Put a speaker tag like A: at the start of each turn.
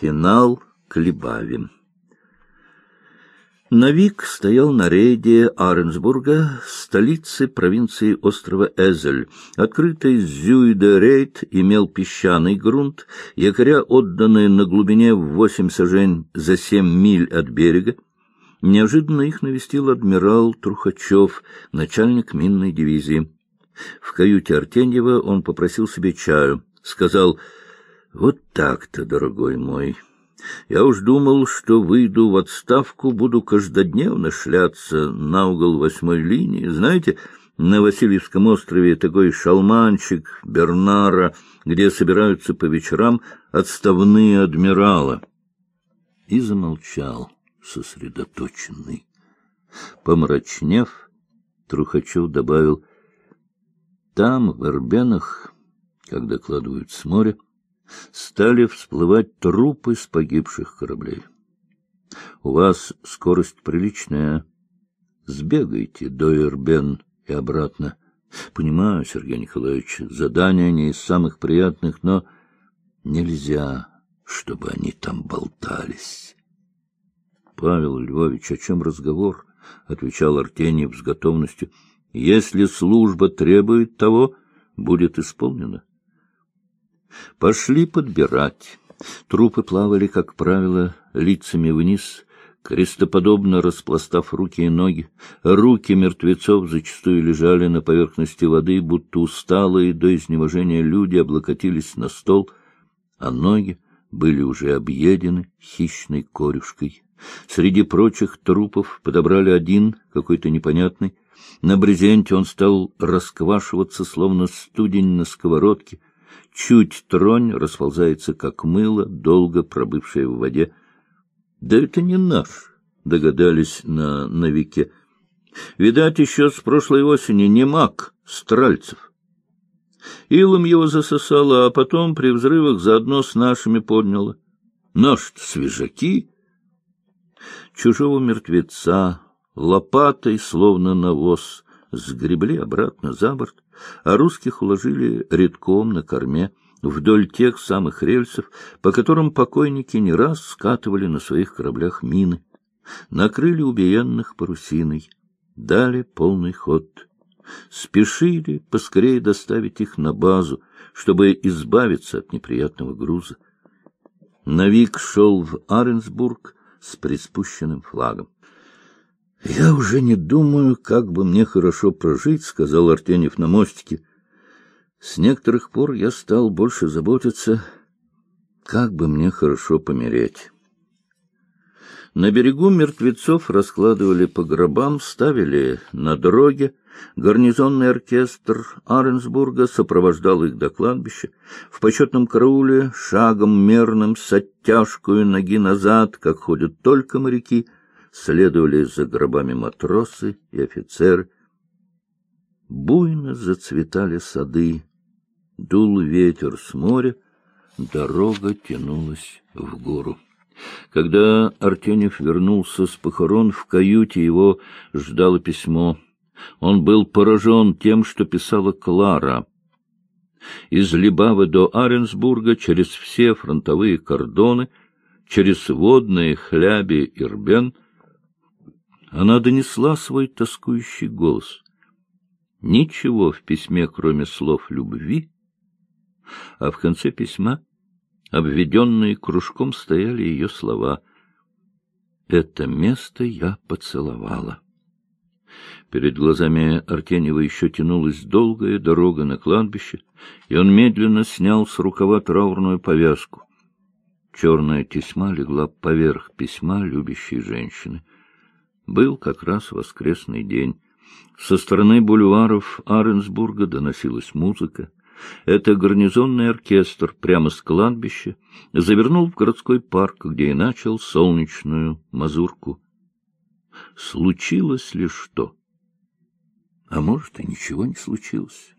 A: Финал к Либаве. Навик стоял на рейде Аренсбурга, столицы провинции острова Эзель. Открытый Зюйде-рейд имел песчаный грунт, якоря, отданные на глубине в восемь сажень за семь миль от берега. Неожиданно их навестил адмирал Трухачев, начальник минной дивизии. В каюте Артеньева он попросил себе чаю. Сказал, «Вот так-то, дорогой мой». Я уж думал, что выйду в отставку, буду каждодневно шляться на угол восьмой линии. Знаете, на Васильевском острове такой шалманчик Бернара, где собираются по вечерам отставные адмиралы. И замолчал, сосредоточенный. Помрачнев, Трухачев добавил, там, в Эрбенах, как докладывают с моря, стали всплывать трупы с погибших кораблей. У вас скорость приличная. Сбегайте до Ирбен и обратно. Понимаю, Сергей Николаевич, задание не из самых приятных, но нельзя, чтобы они там болтались. Павел Львович, о чем разговор? — отвечал Артеньев с готовностью. — Если служба требует того, будет исполнено. Пошли подбирать. Трупы плавали, как правило, лицами вниз, крестоподобно распластав руки и ноги. Руки мертвецов зачастую лежали на поверхности воды, будто усталые до изнеможения люди облокотились на стол, а ноги были уже объедены хищной корюшкой. Среди прочих трупов подобрали один, какой-то непонятный. На брезенте он стал расквашиваться, словно студень на сковородке. Чуть тронь расползается, как мыло, долго пробывшее в воде. Да это не наш, догадались на новике. Видать, еще с прошлой осени не маг Стральцев. Илом его засосало, а потом при взрывах заодно с нашими подняло. нож свежаки. Чужого мертвеца лопатой, словно навоз, сгребли обратно за борт а русских уложили редком на корме вдоль тех самых рельсов, по которым покойники не раз скатывали на своих кораблях мины, накрыли убиенных парусиной, дали полный ход, спешили поскорее доставить их на базу, чтобы избавиться от неприятного груза. Навик шел в Аренсбург с приспущенным флагом. — Я уже не думаю, как бы мне хорошо прожить, — сказал Артеньев на мостике. С некоторых пор я стал больше заботиться, как бы мне хорошо помереть. На берегу мертвецов раскладывали по гробам, ставили на дороге. Гарнизонный оркестр Аренсбурга сопровождал их до кладбища. В почетном карауле, шагом мерным, с оттяжкой ноги назад, как ходят только моряки — следовали за гробами матросы и офицеры. Буйно зацветали сады, дул ветер с моря, дорога тянулась в гору. Когда Артенев вернулся с похорон, в каюте его ждало письмо. Он был поражен тем, что писала Клара. Из Либавы до Аренсбурга через все фронтовые кордоны, через водные хляби Ирбен — она донесла свой тоскующий голос. Ничего в письме, кроме слов любви, а в конце письма, обведенные кружком, стояли ее слова «Это место я поцеловала». Перед глазами Артеньева еще тянулась долгая дорога на кладбище, и он медленно снял с рукава траурную повязку. Черная тесьма легла поверх письма любящей женщины — был как раз воскресный день. Со стороны бульваров Аренсбурга доносилась музыка. Это гарнизонный оркестр прямо с кладбища завернул в городской парк, где и начал солнечную мазурку. Случилось ли что? А может, и ничего не случилось.